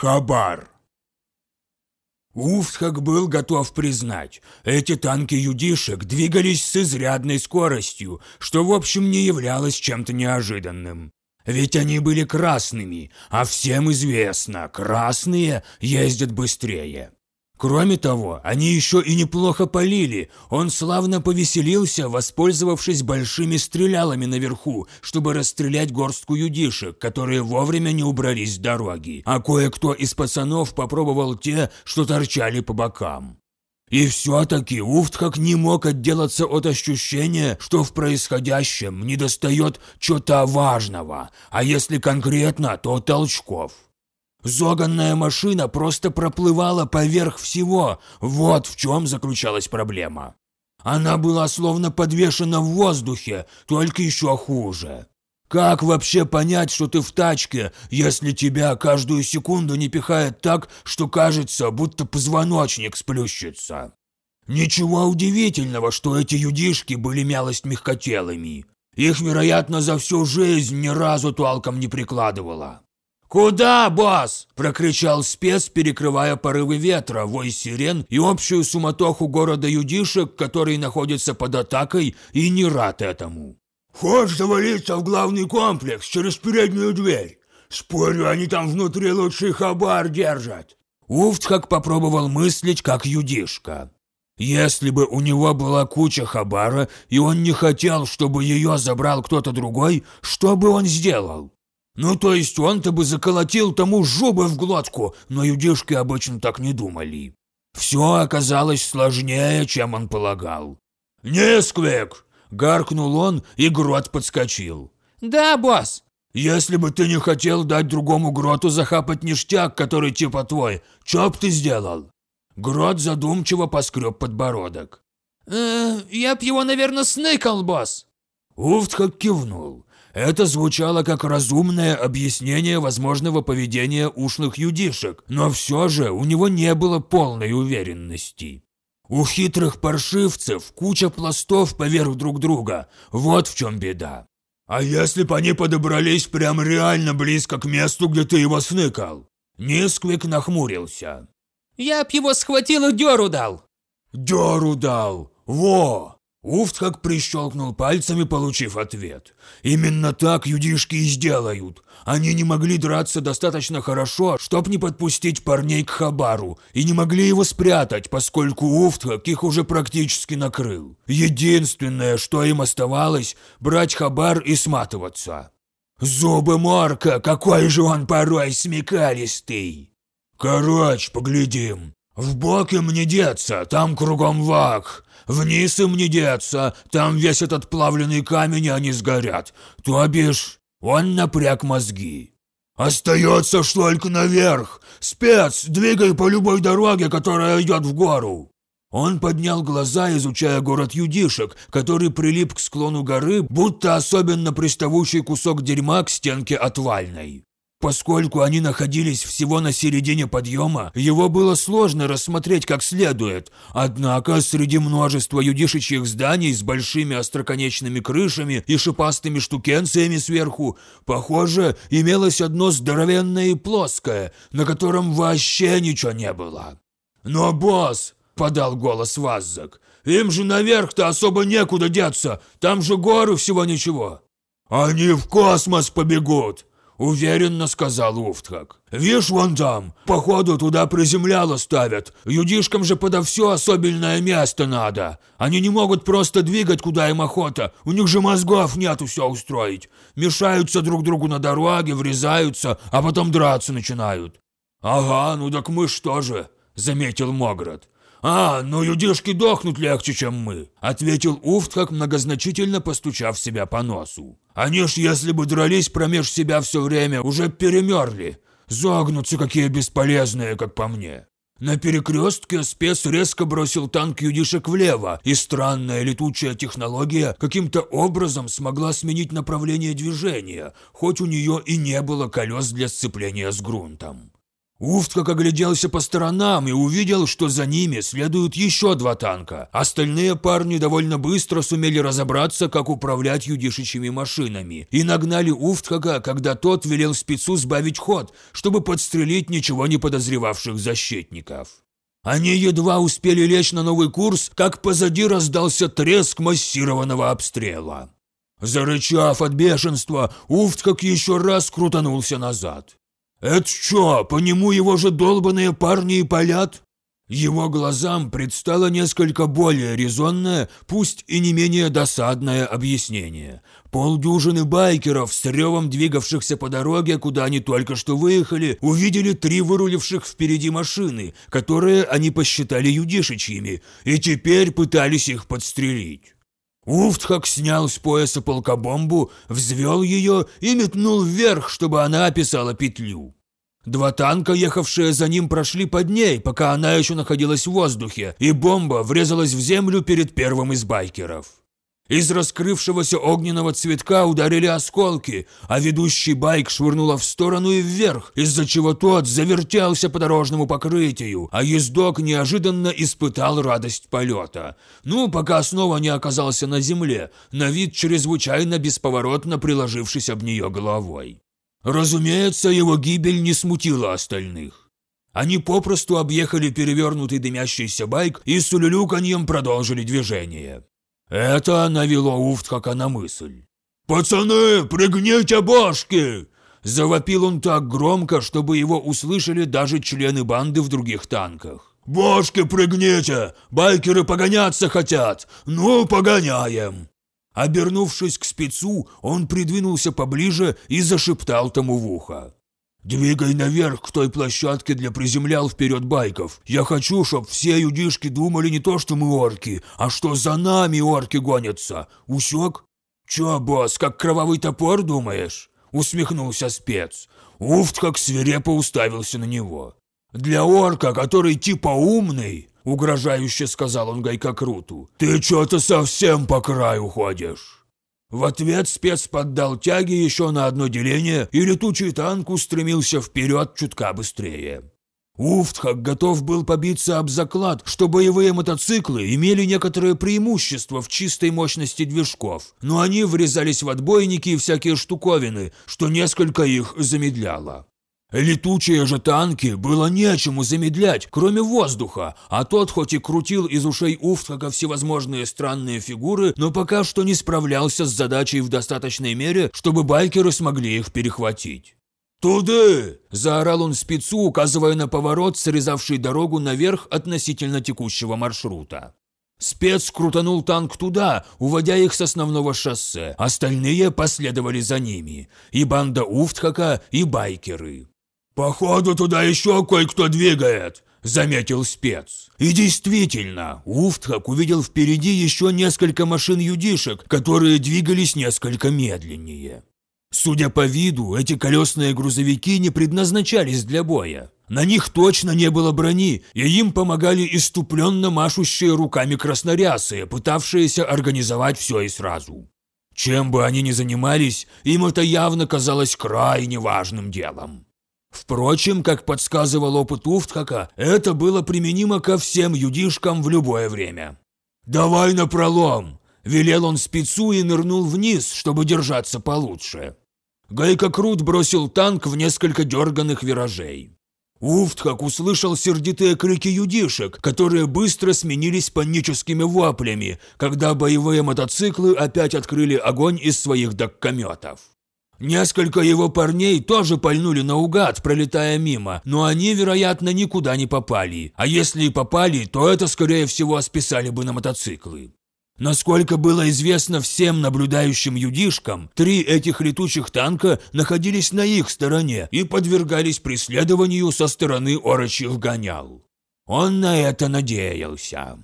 Хабар. Уфтхак был готов признать, эти танки юдишек двигались с изрядной скоростью, что в общем не являлось чем-то неожиданным. Ведь они были красными, а всем известно, красные ездят быстрее. Кроме того, они еще и неплохо полили. Он славно повеселился, воспользовавшись большими стрелялами наверху, чтобы расстрелять горстку юдишек, которые вовремя не убрались с дороги. А кое-кто из пацанов попробовал те, что торчали по бокам. И все-таки Уфтхак не мог отделаться от ощущения, что в происходящем недостает чего-то важного, а если конкретно, то толчков. Зоганная машина просто проплывала поверх всего. Вот в чем заключалась проблема. Она была словно подвешена в воздухе, только еще хуже. Как вообще понять, что ты в тачке, если тебя каждую секунду не пихает так, что кажется, будто позвоночник сплющится? Ничего удивительного, что эти юдишки были мялость мягкотелыми. Их, вероятно, за всю жизнь ни разу толком не прикладывало. «Куда, босс?» – прокричал спец, перекрывая порывы ветра, вой сирен и общую суматоху города юдишек, который находится под атакой и не рад этому. «Хочешь завалиться в главный комплекс через переднюю дверь? Спорю, они там внутри лучший хабар держат». Уфтхак попробовал мыслить, как юдишка. Если бы у него была куча хабара, и он не хотел, чтобы ее забрал кто-то другой, что бы он сделал? Ну, то есть он-то бы заколотил тому жубы в глотку, но юдишки обычно так не думали. Все оказалось сложнее, чем он полагал. «Несквик!» – гаркнул он, и Грот подскочил. «Да, босс!» «Если бы ты не хотел дать другому Гроту захапать ништяк, который типа твой, чё б ты сделал?» Грот задумчиво поскреб подбородок. «Э, «Я б его, наверное, сныкал, босс!» Уфт как кивнул. Это звучало как разумное объяснение возможного поведения ушлых юдишек, но все же у него не было полной уверенности. У хитрых паршивцев куча пластов поверх друг друга, вот в чем беда. А если бы они подобрались прям реально близко к месту, где ты его сныкал? Нисквик нахмурился. Я б его схватил и дёру дал. Дёру дал, во! Уфтхак прищелкнул пальцами, получив ответ. «Именно так юдишки и сделают. Они не могли драться достаточно хорошо, чтоб не подпустить парней к Хабару, и не могли его спрятать, поскольку Уфтхак их уже практически накрыл. Единственное, что им оставалось, брать Хабар и сматываться». «Зубы Морка, какой же он порой смекалистый!» «Короче, поглядим. В бок им не деться, там кругом вак. Вниз им не деться, там весь этот плавленый камень, они сгорят. То бишь, он напряг мозги. Остается ж только наверх. Спец, двигай по любой дороге, которая идет в гору. Он поднял глаза, изучая город юдишек, который прилип к склону горы, будто особенно приставучий кусок дерьма к стенке отвальной. Поскольку они находились всего на середине подъема, его было сложно рассмотреть как следует. Однако среди множества юдишечьих зданий с большими остроконечными крышами и шипастыми штукенциями сверху, похоже, имелось одно здоровенное и плоское, на котором вообще ничего не было. «Но, босс!» – подал голос Ваззак. «Им же наверх-то особо некуда деться, там же горы всего ничего». «Они в космос побегут!» Уверенно сказал Уфтхак. «Вишь, вон там, походу туда приземляло ставят. Юдишкам же подо все особенное место надо. Они не могут просто двигать, куда им охота. У них же мозгов нету все устроить. Мешаются друг другу на дороге, врезаются, а потом драться начинают». «Ага, ну так мы что же?» – заметил Моград. «А, ну юдишки дохнут легче, чем мы», – ответил Уфтхак, многозначительно постучав себя по носу. «Они ж, если бы дрались промеж себя все время, уже перемерли. Загнутся какие бесполезные, как по мне». На перекрестке спец резко бросил танк юдишек влево, и странная летучая технология каким-то образом смогла сменить направление движения, хоть у нее и не было колес для сцепления с грунтом. Уфт как огляделся по сторонам и увидел, что за ними следуют еще два танка. Остальные парни довольно быстро сумели разобраться, как управлять юдишичьими машинами, и нагнали Уфтхака, когда тот велел спецу сбавить ход, чтобы подстрелить ничего не подозревавших защитников. Они едва успели лечь на новый курс, как позади раздался треск массированного обстрела. Зарычав от бешенства, Уфтхак еще раз крутанулся назад. «Это что, по нему его же долбаные парни и палят?» Его глазам предстало несколько более резонное, пусть и не менее досадное объяснение. Полдюжины байкеров с ревом двигавшихся по дороге, куда они только что выехали, увидели три выруливших впереди машины, которые они посчитали юдишичьими, и теперь пытались их подстрелить. Уфтхак снял с пояса полкобомбу, взвел ее и метнул вверх, чтобы она описала петлю. Два танка, ехавшие за ним, прошли под ней, пока она еще находилась в воздухе, и бомба врезалась в землю перед первым из байкеров. Из раскрывшегося огненного цветка ударили осколки, а ведущий байк швырнуло в сторону и вверх, из-за чего тот завертелся по дорожному покрытию, а ездок неожиданно испытал радость полета. Ну, пока снова не оказался на земле, на вид чрезвычайно бесповоротно приложившись об нее головой. Разумеется, его гибель не смутила остальных. Они попросту объехали перевернутый дымящийся байк и с улюлюканьем продолжили движение. Это навело Уфтхака на мысль. «Пацаны, пригните башки!» Завопил он так громко, чтобы его услышали даже члены банды в других танках. «Башки пригните! Байкеры погоняться хотят! Ну, погоняем!» Обернувшись к спецу, он придвинулся поближе и зашептал тому в ухо. «Двигай наверх к той площадке для приземлял вперед байков. Я хочу, чтоб все юдишки думали не то, что мы орки, а что за нами орки гонятся. Усек?» «Чё, босс, как кровавый топор, думаешь?» Усмехнулся спец. Уфт как свирепо уставился на него. «Для орка, который типа умный, — угрожающе сказал он Гайкокруту, — ты чё-то совсем по краю ходишь». В ответ спец поддал тяги еще на одно деление, и летучий танк устремился вперед чутка быстрее. Уфтхак готов был побиться об заклад, что боевые мотоциклы имели некоторое преимущество в чистой мощности движков, но они врезались в отбойники и всякие штуковины, что несколько их замедляло. Летучие же танки было нечему замедлять, кроме воздуха, а тот хоть и крутил из ушей Уфтхака всевозможные странные фигуры, но пока что не справлялся с задачей в достаточной мере, чтобы байкеры смогли их перехватить. «Туды!» – заорал он спецу, указывая на поворот, срезавший дорогу наверх относительно текущего маршрута. Спец крутанул танк туда, уводя их с основного шоссе. Остальные последовали за ними. И банда Уфтхака, и байкеры. «Походу, туда еще кое-кто двигает», – заметил спец. И действительно, Уфтхак увидел впереди еще несколько машин-юдишек, которые двигались несколько медленнее. Судя по виду, эти колесные грузовики не предназначались для боя. На них точно не было брони, и им помогали иступленно машущие руками краснорясые, пытавшиеся организовать все и сразу. Чем бы они ни занимались, им это явно казалось крайне важным делом. Впрочем, как подсказывал опыт Уфтхака, это было применимо ко всем юдишкам в любое время. «Давай на пролом!» – велел он спецу и нырнул вниз, чтобы держаться получше. Гайка Крут бросил танк в несколько дерганных виражей. Уфтхак услышал сердитые крики юдишек, которые быстро сменились паническими воплями, когда боевые мотоциклы опять открыли огонь из своих доккометов. Несколько его парней тоже пальнули наугад, пролетая мимо, но они, вероятно, никуда не попали. А если и попали, то это, скорее всего, списали бы на мотоциклы. Насколько было известно всем наблюдающим юдишкам, три этих летучих танка находились на их стороне и подвергались преследованию со стороны орочьих гонял. Он на это надеялся.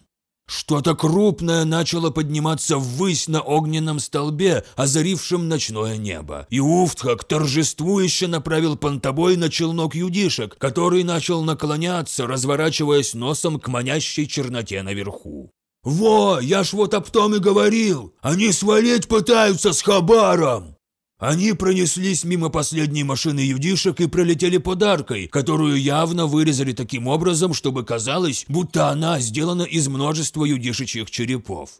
Что-то крупное начало подниматься ввысь на огненном столбе, озарившем ночное небо. И Уфтхак торжествующе направил понтобой на челнок юдишек, который начал наклоняться, разворачиваясь носом к манящей черноте наверху. «Во, я ж вот об том и говорил! Они свалить пытаются с хабаром!» Они пронеслись мимо последней машины юдишек и пролетели подаркой, которую явно вырезали таким образом, чтобы казалось, будто она сделана из множества юдишечьих черепов.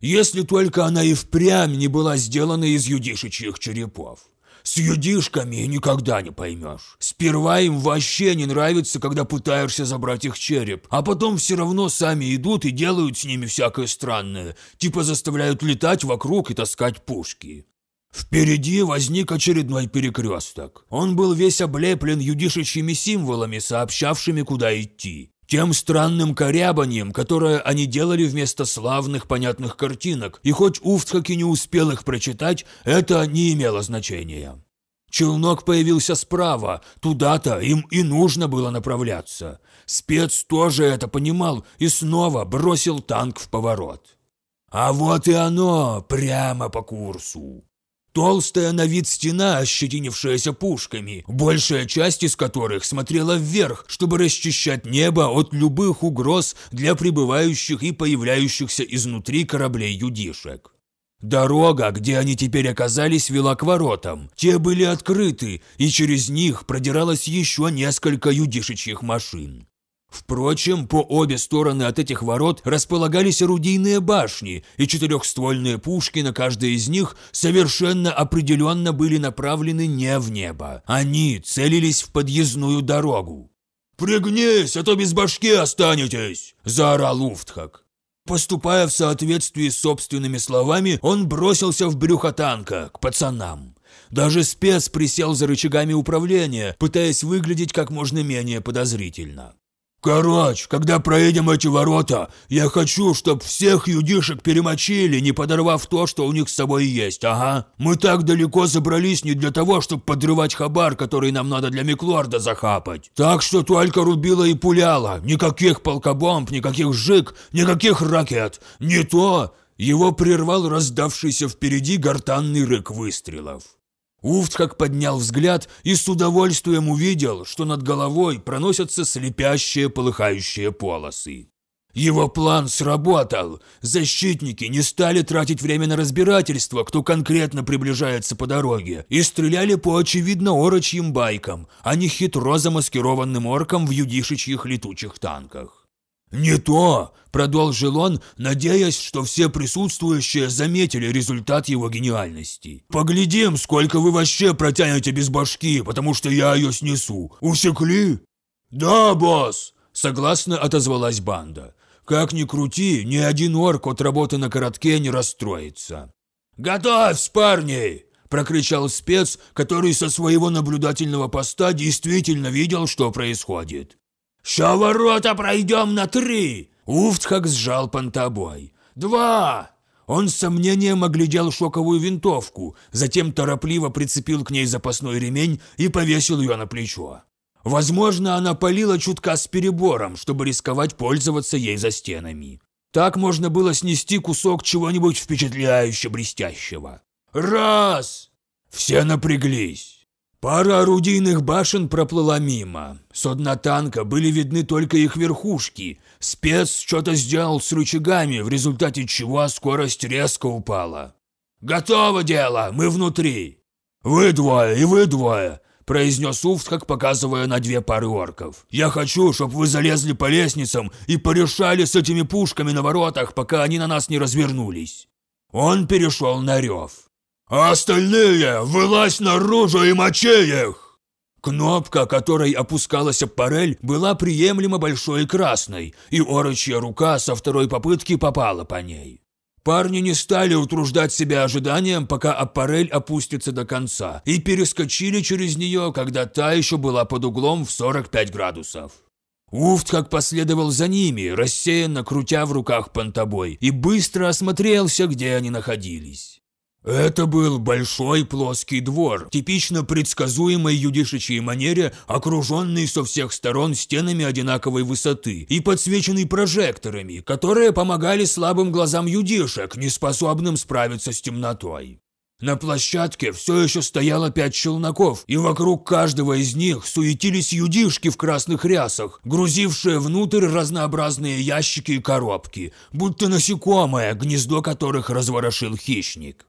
Если только она и впрямь не была сделана из юдишечьих черепов. С юдишками никогда не поймешь. Сперва им вообще не нравится, когда пытаешься забрать их череп, а потом все равно сами идут и делают с ними всякое странное, типа заставляют летать вокруг и таскать пушки. Впереди возник очередной перекресток. Он был весь облеплен юдишечьими символами, сообщавшими, куда идти. Тем странным корябанием, которое они делали вместо славных понятных картинок, и хоть Уфтхак и не успел их прочитать, это не имело значения. Челнок появился справа, туда-то им и нужно было направляться. Спец тоже это понимал и снова бросил танк в поворот. А вот и оно, прямо по курсу. Толстая на вид стена, ощетинившаяся пушками, большая часть из которых смотрела вверх, чтобы расчищать небо от любых угроз для прибывающих и появляющихся изнутри кораблей юдишек. Дорога, где они теперь оказались, вела к воротам. Те были открыты, и через них продиралось еще несколько юдишечьих машин. Впрочем, по обе стороны от этих ворот располагались орудийные башни, и четырехствольные пушки на каждой из них совершенно определенно были направлены не в небо. Они целились в подъездную дорогу. «Пригнись, а то без башки останетесь!» – заорал Уфтхак. Поступая в соответствии с собственными словами, он бросился в брюхо танка, к пацанам. Даже спец присел за рычагами управления, пытаясь выглядеть как можно менее подозрительно. «Короче, когда проедем эти ворота, я хочу, чтоб всех юдишек перемочили, не подорвав то, что у них с собой есть, ага. Мы так далеко забрались не для того, чтобы подрывать хабар, который нам надо для Миклорда захапать. Так что только рубила и пуляла. Никаких полкобомб, никаких жик, никаких ракет. Не то!» Его прервал раздавшийся впереди гортанный рык выстрелов. Уфтхак поднял взгляд и с удовольствием увидел, что над головой проносятся слепящие полыхающие полосы. Его план сработал. Защитники не стали тратить время на разбирательство, кто конкретно приближается по дороге, и стреляли по очевидно орочьим байкам, а не хитро замаскированным оркам в юдишечьих летучих танках. «Не то!» – продолжил он, надеясь, что все присутствующие заметили результат его гениальности. «Поглядим, сколько вы вообще протянете без башки, потому что я ее снесу. Усекли?» «Да, босс!» – согласно отозвалась банда. «Как ни крути, ни один орк от работы на коротке не расстроится». «Готовься, парни!» – прокричал спец, который со своего наблюдательного поста действительно видел, что происходит. «Ща ворота пройдем на три!» Уфтхак сжал понтобой. «Два!» Он с сомнением оглядел шоковую винтовку, затем торопливо прицепил к ней запасной ремень и повесил ее на плечо. Возможно, она палила чутка с перебором, чтобы рисковать пользоваться ей за стенами. Так можно было снести кусок чего-нибудь впечатляюще блестящего. «Раз!» Все напряглись. Пара орудийных башен проплыла мимо. С дна танка были видны только их верхушки. Спец что-то сделал с рычагами, в результате чего скорость резко упала. «Готово дело, мы внутри!» «Вы двое и вы двое!» – произнес Уфтхак, показывая на две пары орков. «Я хочу, чтобы вы залезли по лестницам и порешали с этими пушками на воротах, пока они на нас не развернулись». Он перешел на рев. А остальные вылазь наружу и мочи их!» Кнопка, которой опускалась аппарель, была приемлемо большой и красной, и орочья рука со второй попытки попала по ней. Парни не стали утруждать себя ожиданием, пока аппарель опустится до конца, и перескочили через нее, когда та еще была под углом в 45 градусов. Уфт как последовал за ними, рассеянно крутя в руках понтобой, и быстро осмотрелся, где они находились. Это был большой плоский двор, типично предсказуемой юдишечьей манере, окруженный со всех сторон стенами одинаковой высоты и подсвеченный прожекторами, которые помогали слабым глазам юдишек, неспособным справиться с темнотой. На площадке все еще стояло пять челноков, и вокруг каждого из них суетились юдишки в красных рясах, грузившие внутрь разнообразные ящики и коробки, будто насекомое, гнездо которых разворошил хищник.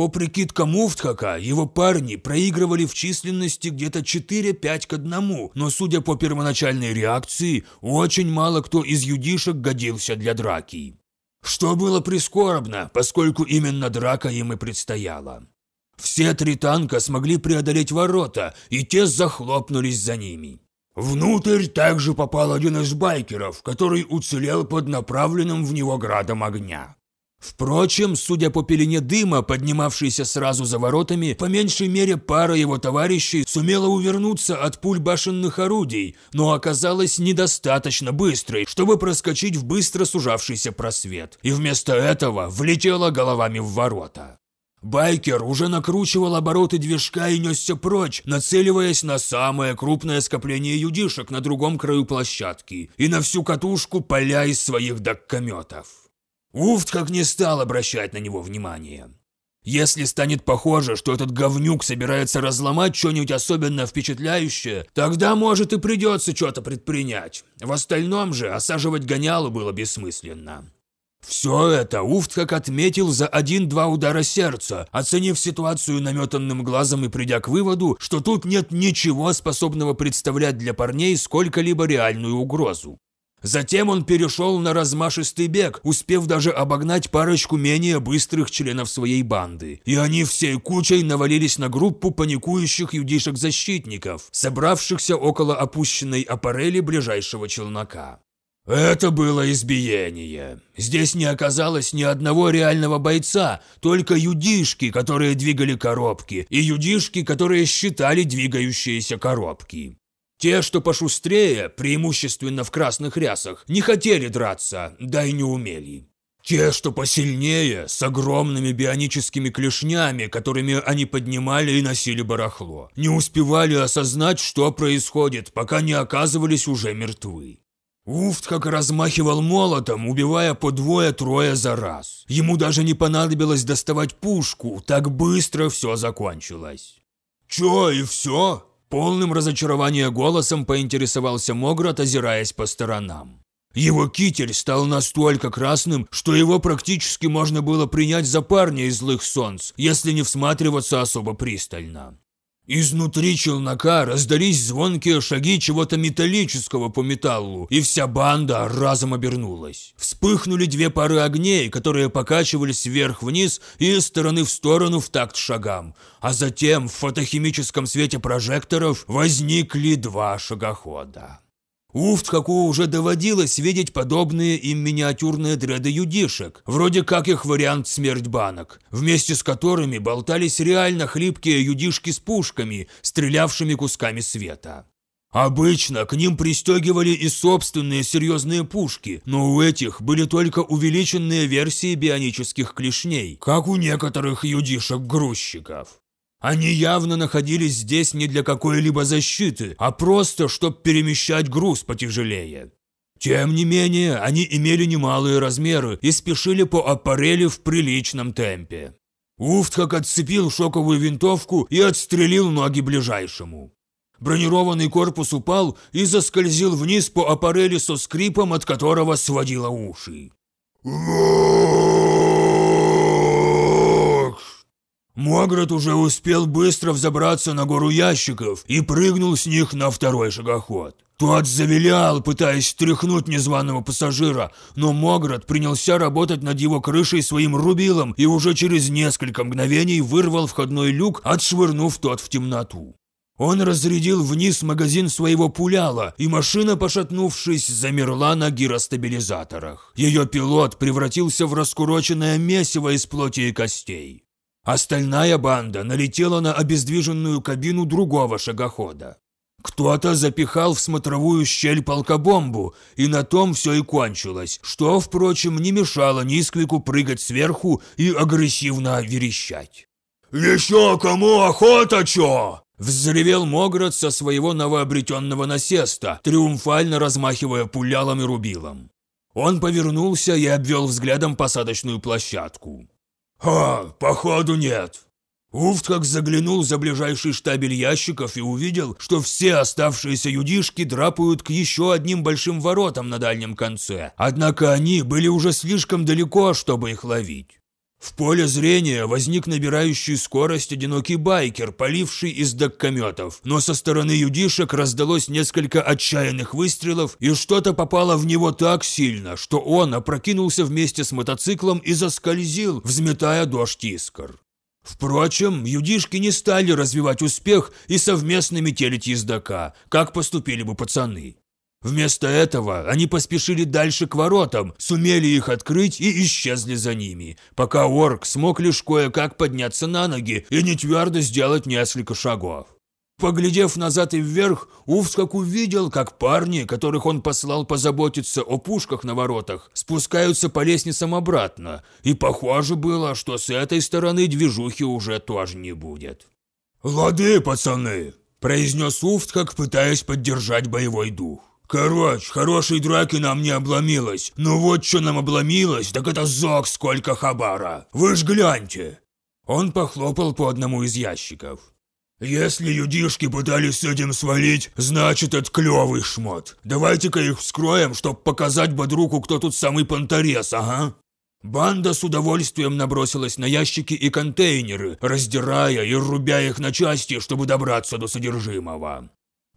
По прикидкам Уфтхака, его парни проигрывали в численности где-то 4-5 к 1, но судя по первоначальной реакции, очень мало кто из юдишек годился для драки. Что было прискорбно, поскольку именно драка им и предстояла. Все три танка смогли преодолеть ворота, и те захлопнулись за ними. Внутрь также попал один из байкеров, который уцелел под направленным в него градом огня. Впрочем, судя по пелене дыма, поднимавшейся сразу за воротами, по меньшей мере пара его товарищей сумела увернуться от пуль башенных орудий, но оказалась недостаточно быстрой, чтобы проскочить в быстро сужавшийся просвет, и вместо этого влетела головами в ворота. Байкер уже накручивал обороты движка и несся прочь, нацеливаясь на самое крупное скопление юдишек на другом краю площадки и на всю катушку поля из своих доккометов. Уфт как не стал обращать на него внимания. Если станет похоже, что этот говнюк собирается разломать что-нибудь особенно впечатляющее, тогда, может, и придется что-то предпринять. В остальном же осаживать гонялу было бессмысленно. Все это Уфт как отметил за один-два удара сердца, оценив ситуацию наметанным глазом и придя к выводу, что тут нет ничего способного представлять для парней сколько-либо реальную угрозу. Затем он перешел на размашистый бег, успев даже обогнать парочку менее быстрых членов своей банды. И они всей кучей навалились на группу паникующих юдишек-защитников, собравшихся около опущенной аппарели ближайшего челнока. Это было избиение. Здесь не оказалось ни одного реального бойца, только юдишки, которые двигали коробки, и юдишки, которые считали двигающиеся коробки. Те, что пошустрее, преимущественно в красных рясах, не хотели драться, да и не умели. Те, что посильнее, с огромными бионическими клешнями, которыми они поднимали и носили барахло, не успевали осознать, что происходит, пока не оказывались уже мертвы. Уфт как размахивал молотом, убивая по двое-трое за раз. Ему даже не понадобилось доставать пушку, так быстро все закончилось. «Чё, и все?» Полным разочарования голосом поинтересовался Могрот, озираясь по сторонам. Его китель стал настолько красным, что его практически можно было принять за парня из злых солнц, если не всматриваться особо пристально. Изнутри челнока раздались звонкие шаги чего-то металлического по металлу, и вся банда разом обернулась. Вспыхнули две пары огней, которые покачивались вверх-вниз и из стороны в сторону в такт шагам, а затем в фотохимическом свете прожекторов возникли два шагохода. Уфтхаку уже доводилось видеть подобные им миниатюрные дреды юдишек, вроде как их вариант смерть банок, вместе с которыми болтались реально хлипкие юдишки с пушками, стрелявшими кусками света. Обычно к ним пристегивали и собственные серьезные пушки, но у этих были только увеличенные версии бионических клешней, как у некоторых юдишек-грузчиков. Они явно находились здесь не для какой-либо защиты, а просто, чтобы перемещать груз потяжелее. Тем не менее, они имели немалые размеры и спешили по аппарели в приличном темпе. Уфт как отцепил шоковую винтовку и отстрелил ноги ближайшему. Бронированный корпус упал и заскользил вниз по аппарели со скрипом, от которого сводило уши. Могрот уже успел быстро взобраться на гору ящиков и прыгнул с них на второй шагоход. Тот завилял, пытаясь стряхнуть незваного пассажира, но Могрот принялся работать над его крышей своим рубилом и уже через несколько мгновений вырвал входной люк, отшвырнув тот в темноту. Он разрядил вниз магазин своего пуляла, и машина, пошатнувшись, замерла на гиростабилизаторах. Ее пилот превратился в раскуроченное месиво из плоти и костей. Остальная банда налетела на обездвиженную кабину другого шагохода. Кто-то запихал в смотровую щель полкобомбу, и на том все и кончилось, что, впрочем, не мешало Нисквику прыгать сверху и агрессивно верещать. «Еще кому охота, чё?» Взревел Могрот со своего новообретенного насеста, триумфально размахивая пулялом и рубилом. Он повернулся и обвел взглядом посадочную площадку. «А, походу нет». Уфт как заглянул за ближайший штабель ящиков и увидел, что все оставшиеся юдишки драпают к еще одним большим воротам на дальнем конце. Однако они были уже слишком далеко, чтобы их ловить. В поле зрения возник набирающий скорость одинокий байкер, поливший из доккометов, но со стороны юдишек раздалось несколько отчаянных выстрелов, и что-то попало в него так сильно, что он опрокинулся вместе с мотоциклом и заскользил, взметая дождь искр. Впрочем, юдишки не стали развивать успех и совместно метелить ездока, как поступили бы пацаны. Вместо этого они поспешили дальше к воротам, сумели их открыть и исчезли за ними, пока орк смог лишь кое-как подняться на ноги и не твердо сделать несколько шагов. Поглядев назад и вверх, Увскак увидел, как парни, которых он послал позаботиться о пушках на воротах, спускаются по лестницам обратно, и похоже было, что с этой стороны движухи уже тоже не будет. «Лады, пацаны!» – произнес Уфткак, пытаясь поддержать боевой дух. Короче, хорошей драки нам не обломилось. Но вот что нам обломилось, так это зог сколько хабара. Вы ж гляньте. Он похлопал по одному из ящиков. Если юдишки пытались с этим свалить, значит это клевый шмот. Давайте-ка их вскроем, чтоб показать бодруку, кто тут самый понторез, ага. Банда с удовольствием набросилась на ящики и контейнеры, раздирая и рубя их на части, чтобы добраться до содержимого.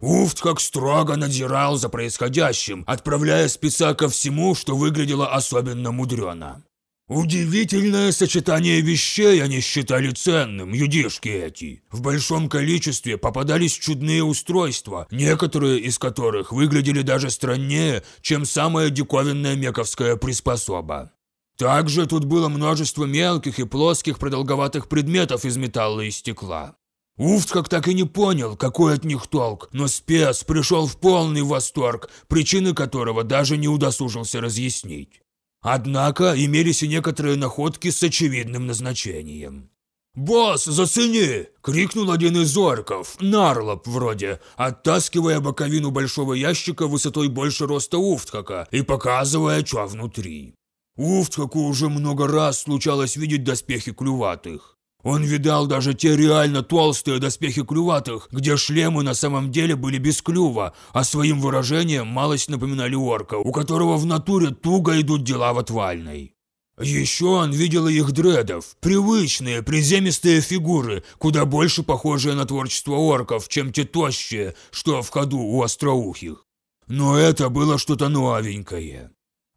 Уфт как строго надзирал за происходящим, отправляя спеца ко всему, что выглядело особенно мудрено. Удивительное сочетание вещей они считали ценным, юдишки эти. В большом количестве попадались чудные устройства, некоторые из которых выглядели даже страннее, чем самая диковинная мековская приспособа. Также тут было множество мелких и плоских продолговатых предметов из металла и стекла. Уфтхак так и не понял, какой от них толк, но спец пришел в полный восторг, причины которого даже не удосужился разъяснить. Однако имелись и некоторые находки с очевидным назначением. «Босс, зацени!» – крикнул один из орков, Нарлоп вроде, оттаскивая боковину большого ящика высотой больше роста Уфтхака и показывая, что внутри. Уфтхаку уже много раз случалось видеть доспехи клюватых. Он видал даже те реально толстые доспехи клюватых, где шлемы на самом деле были без клюва, а своим выражением малость напоминали орка, у которого в натуре туго идут дела в отвальной. Еще он видел их дредов, привычные приземистые фигуры, куда больше похожие на творчество орков, чем те тощие, что в ходу у остроухих. Но это было что-то новенькое.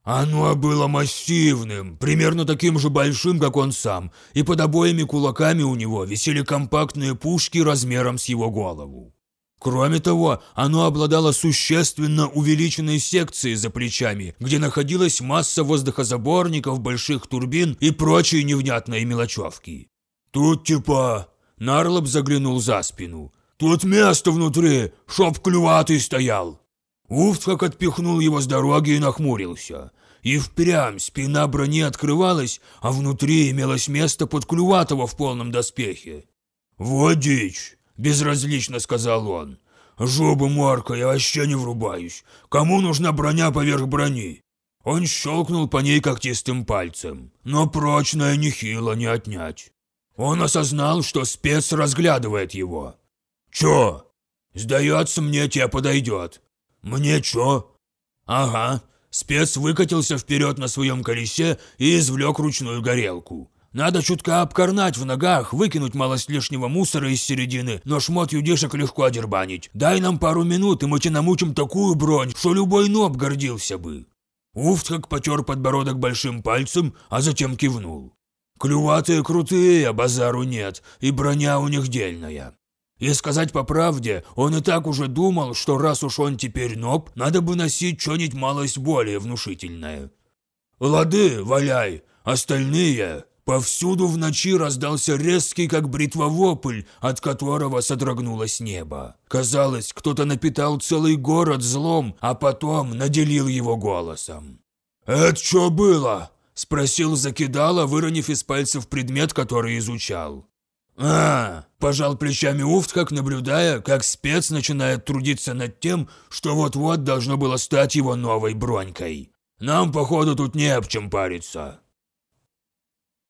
Оно было массивным, примерно таким же большим, как он сам, и под обоими кулаками у него висели компактные пушки размером с его голову. Кроме того, оно обладало существенно увеличенной секцией за плечами, где находилась масса воздухозаборников, больших турбин и прочей невнятной мелочевки. «Тут типа...» Нарлоп заглянул за спину. «Тут место внутри, чтоб клюватый стоял!» Уфтхак отпихнул его с дороги и нахмурился. И впрямь спина брони открывалась, а внутри имелось место под Клюватого в полном доспехе. «Вот дичь!» – безразлично сказал он. «Жопу Марка, я вообще не врубаюсь. Кому нужна броня поверх брони?» Он щелкнул по ней когтистым пальцем. Но прочная нехило не отнять. Он осознал, что спец разглядывает его. «Чё?» «Сдается мне, тебе подойдет». «Мне чё?» «Ага». Спец выкатился вперед на своем колесе и извлек ручную горелку. Надо чутка обкорнать в ногах, выкинуть малость лишнего мусора из середины, но шмот юдишек легко одербанить. Дай нам пару минут, и мы тебе намучим такую бронь, что любой ноб гордился бы». Уфтхак потер подбородок большим пальцем, а затем кивнул. «Клюватые крутые, а базару нет, и броня у них дельная. И сказать по правде, он и так уже думал, что раз уж он теперь ноб, надо бы носить что-нибудь малость более внушительное. «Лады, валяй, остальные...» Повсюду в ночи раздался резкий, как бритва вопль, от которого содрогнулось небо. Казалось, кто-то напитал целый город злом, а потом наделил его голосом. «Это что было?» – спросил Закидала, выронив из пальцев предмет, который изучал. «А, пожал плечами Уфт, как наблюдая, как спец начинает трудиться над тем, что вот-вот должно было стать его новой бронькой. Нам, походу, тут не об чем париться».